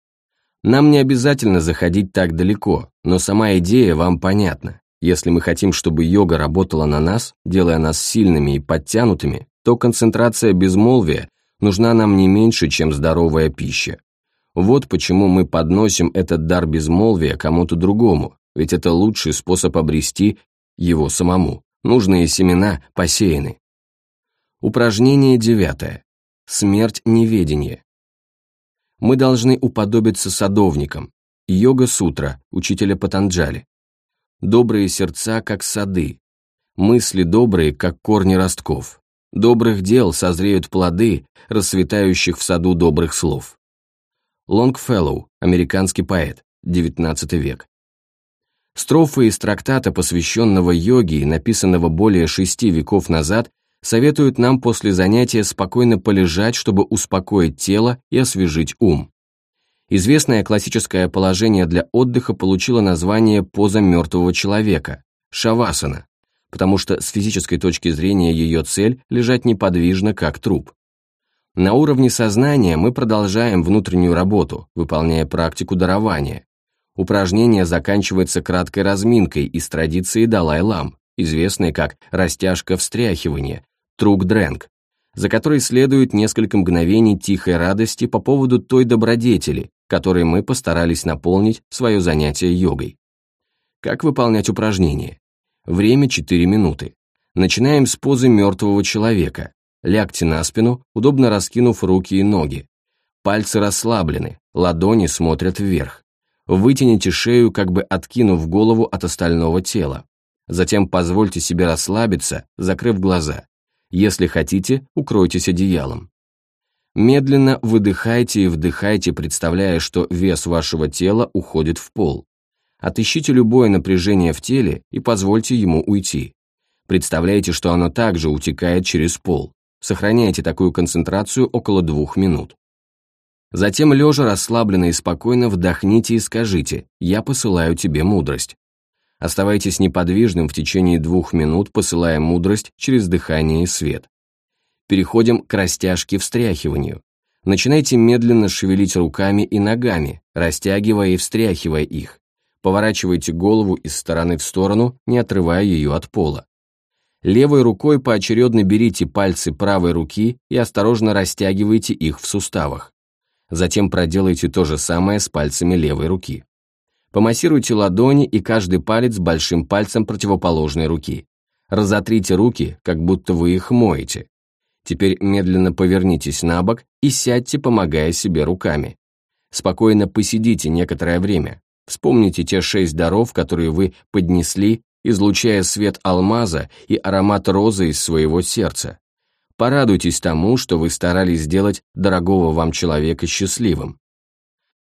Нам не обязательно заходить так далеко, но сама идея вам понятна. Если мы хотим, чтобы йога работала на нас, делая нас сильными и подтянутыми, то концентрация безмолвия нужна нам не меньше, чем здоровая пища. Вот почему мы подносим этот дар безмолвия кому-то другому, ведь это лучший способ обрести его самому. Нужные семена посеяны. Упражнение девятое. Смерть неведения. Мы должны уподобиться садовникам. Йога-сутра, учителя Патанджали. Добрые сердца, как сады. Мысли добрые, как корни ростков. Добрых дел созреют плоды, расцветающих в саду добрых слов. Лонгфеллоу, американский поэт, XIX век. Строфы из трактата, посвященного йоге написанного более шести веков назад, советуют нам после занятия спокойно полежать, чтобы успокоить тело и освежить ум. Известное классическое положение для отдыха получило название «поза мертвого человека» – шавасана, потому что с физической точки зрения ее цель – лежать неподвижно, как труп. На уровне сознания мы продолжаем внутреннюю работу, выполняя практику дарования, Упражнение заканчивается краткой разминкой из традиции Далай-Лам, известной как растяжка-встряхивание, трук-дрэнг, за которой следует несколько мгновений тихой радости по поводу той добродетели, которой мы постарались наполнить свое занятие йогой. Как выполнять упражнение? Время 4 минуты. Начинаем с позы мертвого человека. Лягте на спину, удобно раскинув руки и ноги. Пальцы расслаблены, ладони смотрят вверх. Вытяните шею, как бы откинув голову от остального тела. Затем позвольте себе расслабиться, закрыв глаза. Если хотите, укройтесь одеялом. Медленно выдыхайте и вдыхайте, представляя, что вес вашего тела уходит в пол. Отыщите любое напряжение в теле и позвольте ему уйти. Представляйте, что оно также утекает через пол. Сохраняйте такую концентрацию около двух минут. Затем, лежа расслабленно и спокойно, вдохните и скажите «Я посылаю тебе мудрость». Оставайтесь неподвижным в течение двух минут, посылая мудрость через дыхание и свет. Переходим к растяжке-встряхиванию. Начинайте медленно шевелить руками и ногами, растягивая и встряхивая их. Поворачивайте голову из стороны в сторону, не отрывая ее от пола. Левой рукой поочередно берите пальцы правой руки и осторожно растягивайте их в суставах. Затем проделайте то же самое с пальцами левой руки. Помассируйте ладони и каждый палец большим пальцем противоположной руки. Разотрите руки, как будто вы их моете. Теперь медленно повернитесь на бок и сядьте, помогая себе руками. Спокойно посидите некоторое время. Вспомните те шесть даров, которые вы поднесли излучая свет алмаза и аромат розы из своего сердца. Порадуйтесь тому, что вы старались сделать дорогого вам человека счастливым.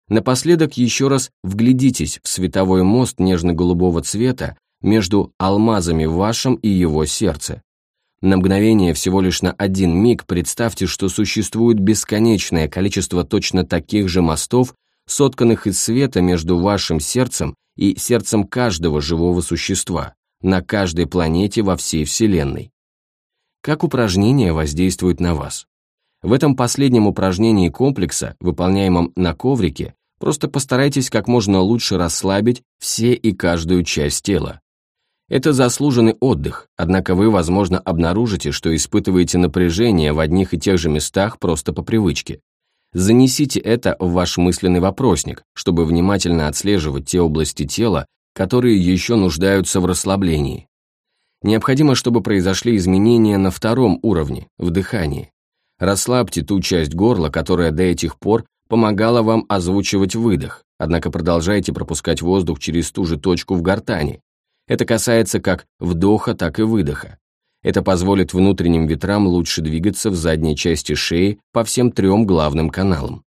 Напоследок еще раз вглядитесь в световой мост нежно-голубого цвета между алмазами в вашем и его сердце. На мгновение, всего лишь на один миг, представьте, что существует бесконечное количество точно таких же мостов, сотканных из света между вашим сердцем и сердцем каждого живого существа, на каждой планете во всей Вселенной. Как упражнение воздействует на вас? В этом последнем упражнении комплекса, выполняемом на коврике, просто постарайтесь как можно лучше расслабить все и каждую часть тела. Это заслуженный отдых, однако вы, возможно, обнаружите, что испытываете напряжение в одних и тех же местах просто по привычке. Занесите это в ваш мысленный вопросник, чтобы внимательно отслеживать те области тела, которые еще нуждаются в расслаблении. Необходимо, чтобы произошли изменения на втором уровне, в дыхании. Расслабьте ту часть горла, которая до этих пор помогала вам озвучивать выдох, однако продолжайте пропускать воздух через ту же точку в гортани, это касается как вдоха, так и выдоха. Это позволит внутренним ветрам лучше двигаться в задней части шеи по всем трем главным каналам.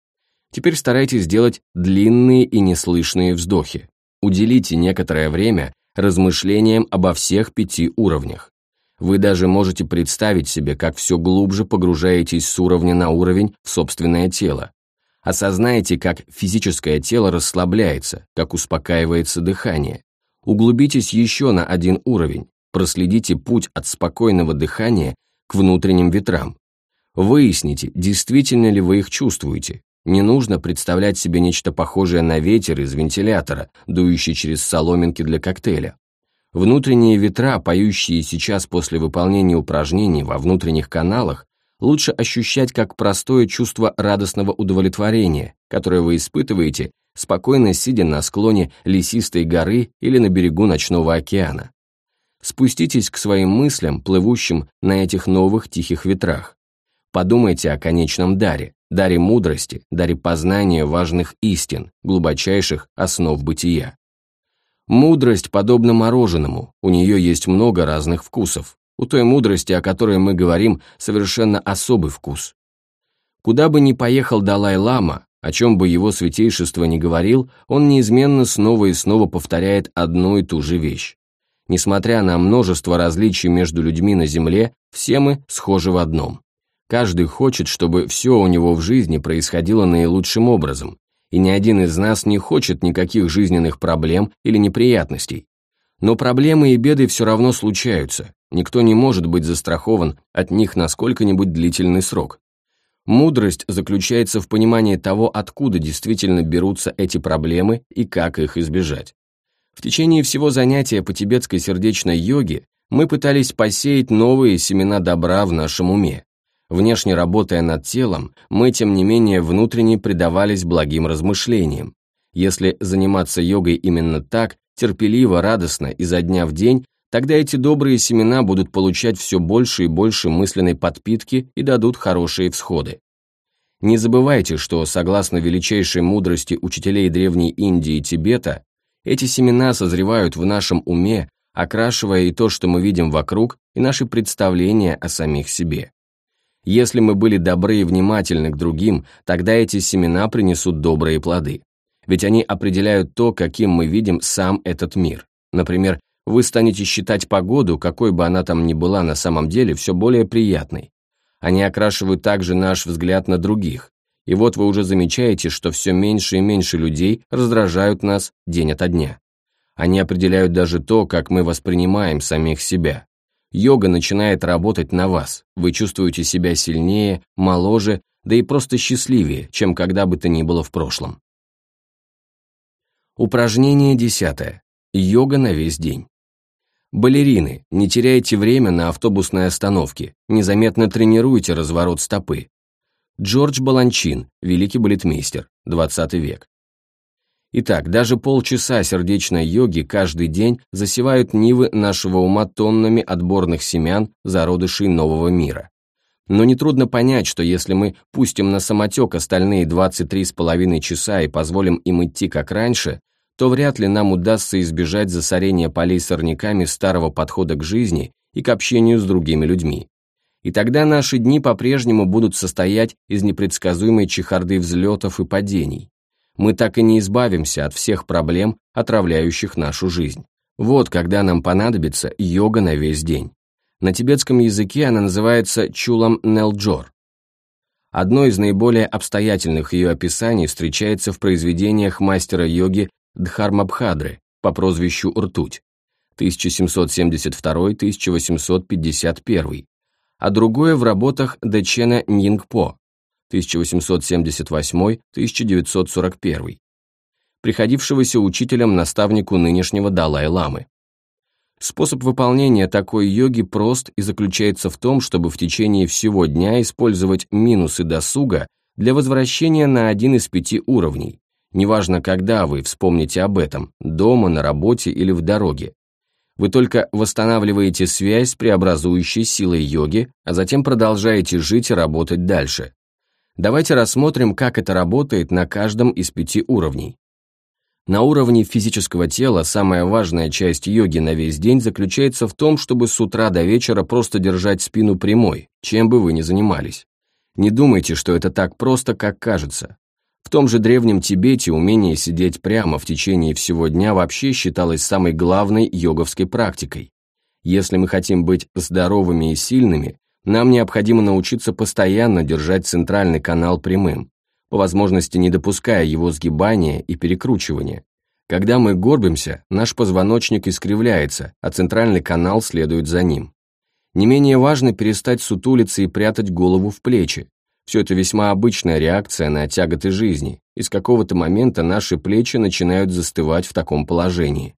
Теперь старайтесь сделать длинные и неслышные вздохи. Уделите некоторое время размышлениям обо всех пяти уровнях. Вы даже можете представить себе, как все глубже погружаетесь с уровня на уровень в собственное тело. Осознайте, как физическое тело расслабляется, как успокаивается дыхание. Углубитесь еще на один уровень, проследите путь от спокойного дыхания к внутренним ветрам. Выясните, действительно ли вы их чувствуете. Не нужно представлять себе нечто похожее на ветер из вентилятора, дующий через соломинки для коктейля. Внутренние ветра, поющие сейчас после выполнения упражнений во внутренних каналах, лучше ощущать как простое чувство радостного удовлетворения, которое вы испытываете, спокойно сидя на склоне лесистой горы или на берегу ночного океана. Спуститесь к своим мыслям, плывущим на этих новых тихих ветрах. Подумайте о конечном даре, даре мудрости, даре познания важных истин, глубочайших основ бытия. Мудрость подобна мороженому, у нее есть много разных вкусов. У той мудрости, о которой мы говорим, совершенно особый вкус. Куда бы ни поехал Далай-лама, о чем бы его святейшество ни говорил, он неизменно снова и снова повторяет одну и ту же вещь. Несмотря на множество различий между людьми на Земле, все мы схожи в одном. Каждый хочет, чтобы все у него в жизни происходило наилучшим образом, и ни один из нас не хочет никаких жизненных проблем или неприятностей. Но проблемы и беды все равно случаются, никто не может быть застрахован от них на сколько-нибудь длительный срок. Мудрость заключается в понимании того, откуда действительно берутся эти проблемы и как их избежать. В течение всего занятия по тибетской сердечной йоге мы пытались посеять новые семена добра в нашем уме. Внешне работая над телом, мы, тем не менее, внутренне предавались благим размышлениям. Если заниматься йогой именно так, терпеливо, радостно, изо дня в день, тогда эти добрые семена будут получать все больше и больше мысленной подпитки и дадут хорошие всходы. Не забывайте, что, согласно величайшей мудрости учителей Древней Индии и Тибета, эти семена созревают в нашем уме, окрашивая и то, что мы видим вокруг, и наши представления о самих себе. Если мы были добры и внимательны к другим, тогда эти семена принесут добрые плоды. Ведь они определяют то, каким мы видим сам этот мир. Например, вы станете считать погоду, какой бы она там ни была на самом деле, все более приятной. Они окрашивают также наш взгляд на других. И вот вы уже замечаете, что все меньше и меньше людей раздражают нас день ото дня. Они определяют даже то, как мы воспринимаем самих себя. Йога начинает работать на вас. Вы чувствуете себя сильнее, моложе, да и просто счастливее, чем когда бы то ни было в прошлом. Упражнение десятое. Йога на весь день. Балерины, не теряйте время на автобусной остановке, незаметно тренируйте разворот стопы. Джордж Баланчин, великий балетмейстер, 20 век. Итак, даже полчаса сердечной йоги каждый день засевают нивы нашего ума тоннами отборных семян зародышей нового мира. Но нетрудно понять, что если мы пустим на самотек остальные 23,5 часа и позволим им идти как раньше, то вряд ли нам удастся избежать засорения полей сорняками старого подхода к жизни и к общению с другими людьми. И тогда наши дни по-прежнему будут состоять из непредсказуемой чехарды взлетов и падений. Мы так и не избавимся от всех проблем, отравляющих нашу жизнь. Вот когда нам понадобится йога на весь день. На тибетском языке она называется чулам нелджор. Одно из наиболее обстоятельных ее описаний встречается в произведениях мастера йоги Дхармабхадры по прозвищу Ртуть 1772-1851, а другое в работах Дэчена Ньингпо 1878-1941, приходившегося учителем наставнику нынешнего Далай-ламы. Способ выполнения такой йоги прост и заключается в том, чтобы в течение всего дня использовать минусы досуга для возвращения на один из пяти уровней. Неважно, когда вы вспомните об этом, дома, на работе или в дороге. Вы только восстанавливаете связь с преобразующей силой йоги, а затем продолжаете жить и работать дальше. Давайте рассмотрим, как это работает на каждом из пяти уровней. На уровне физического тела самая важная часть йоги на весь день заключается в том, чтобы с утра до вечера просто держать спину прямой, чем бы вы ни занимались. Не думайте, что это так просто, как кажется. В том же древнем Тибете умение сидеть прямо в течение всего дня вообще считалось самой главной йоговской практикой. Если мы хотим быть здоровыми и сильными, нам необходимо научиться постоянно держать центральный канал прямым по возможности не допуская его сгибания и перекручивания. Когда мы горбимся, наш позвоночник искривляется, а центральный канал следует за ним. Не менее важно перестать сутулиться и прятать голову в плечи. Все это весьма обычная реакция на тяготы жизни, и с какого-то момента наши плечи начинают застывать в таком положении.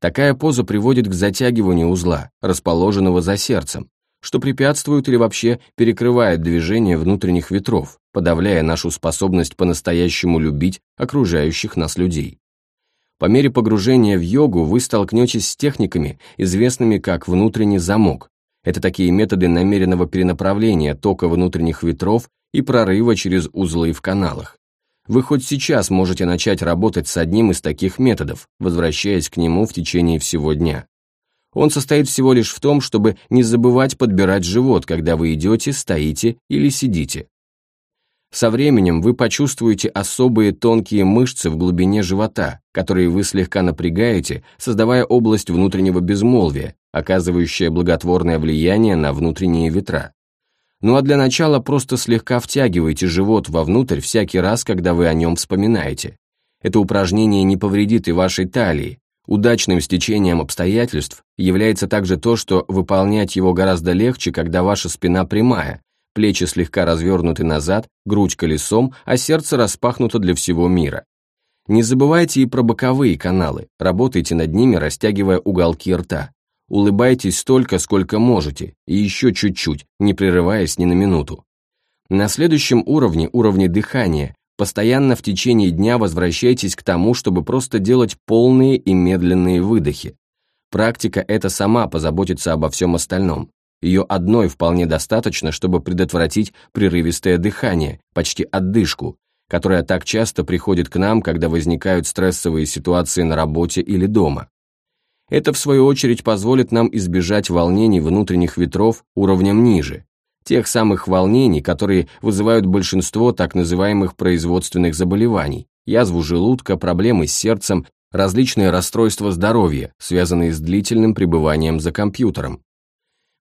Такая поза приводит к затягиванию узла, расположенного за сердцем, что препятствует или вообще перекрывает движение внутренних ветров, подавляя нашу способность по-настоящему любить окружающих нас людей. По мере погружения в йогу вы столкнетесь с техниками, известными как внутренний замок. Это такие методы намеренного перенаправления тока внутренних ветров и прорыва через узлы в каналах. Вы хоть сейчас можете начать работать с одним из таких методов, возвращаясь к нему в течение всего дня. Он состоит всего лишь в том, чтобы не забывать подбирать живот, когда вы идете, стоите или сидите. Со временем вы почувствуете особые тонкие мышцы в глубине живота, которые вы слегка напрягаете, создавая область внутреннего безмолвия, оказывающая благотворное влияние на внутренние ветра. Ну а для начала просто слегка втягивайте живот вовнутрь всякий раз, когда вы о нем вспоминаете. Это упражнение не повредит и вашей талии, Удачным стечением обстоятельств является также то, что выполнять его гораздо легче, когда ваша спина прямая, плечи слегка развернуты назад, грудь колесом, а сердце распахнуто для всего мира. Не забывайте и про боковые каналы, работайте над ними, растягивая уголки рта. Улыбайтесь столько, сколько можете, и еще чуть-чуть, не прерываясь ни на минуту. На следующем уровне, уровне дыхания, Постоянно в течение дня возвращайтесь к тому, чтобы просто делать полные и медленные выдохи. Практика эта сама позаботится обо всем остальном. Ее одной вполне достаточно, чтобы предотвратить прерывистое дыхание, почти отдышку, которая так часто приходит к нам, когда возникают стрессовые ситуации на работе или дома. Это, в свою очередь, позволит нам избежать волнений внутренних ветров уровнем ниже, тех самых волнений, которые вызывают большинство так называемых производственных заболеваний, язву желудка, проблемы с сердцем, различные расстройства здоровья, связанные с длительным пребыванием за компьютером.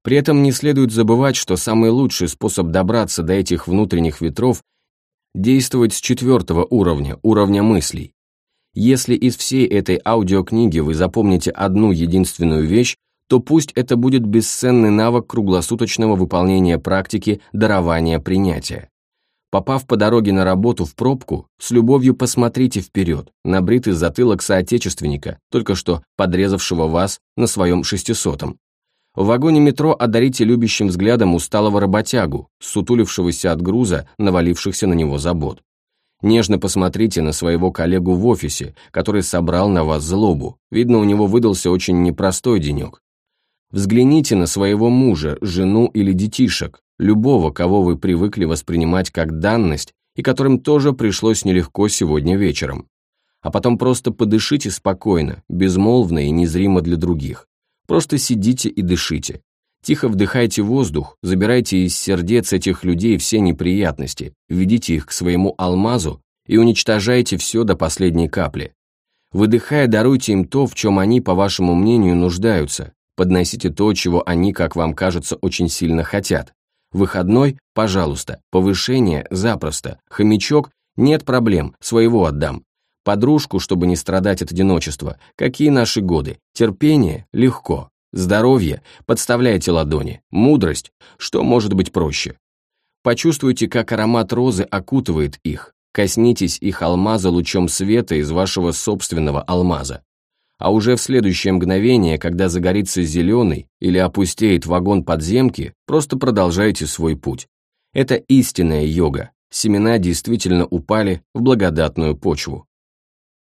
При этом не следует забывать, что самый лучший способ добраться до этих внутренних ветров – действовать с четвертого уровня, уровня мыслей. Если из всей этой аудиокниги вы запомните одну единственную вещь, то пусть это будет бесценный навык круглосуточного выполнения практики дарования принятия. Попав по дороге на работу в пробку, с любовью посмотрите вперед, на бритый затылок соотечественника, только что подрезавшего вас на своем шестисотом. В вагоне метро одарите любящим взглядом усталого работягу, сутулившегося от груза, навалившихся на него забот. Нежно посмотрите на своего коллегу в офисе, который собрал на вас злобу. Видно, у него выдался очень непростой денек. Взгляните на своего мужа, жену или детишек, любого, кого вы привыкли воспринимать как данность и которым тоже пришлось нелегко сегодня вечером. А потом просто подышите спокойно, безмолвно и незримо для других. Просто сидите и дышите. Тихо вдыхайте воздух, забирайте из сердец этих людей все неприятности, введите их к своему алмазу и уничтожайте все до последней капли. Выдыхая, даруйте им то, в чем они, по вашему мнению, нуждаются. Подносите то, чего они, как вам кажется, очень сильно хотят. Выходной – пожалуйста. Повышение – запросто. Хомячок – нет проблем, своего отдам. Подружку, чтобы не страдать от одиночества. Какие наши годы? Терпение – легко. Здоровье – подставляйте ладони. Мудрость – что может быть проще? Почувствуйте, как аромат розы окутывает их. Коснитесь их алмаза лучом света из вашего собственного алмаза. А уже в следующее мгновение, когда загорится зеленый или опустеет вагон подземки, просто продолжайте свой путь. Это истинная йога. Семена действительно упали в благодатную почву.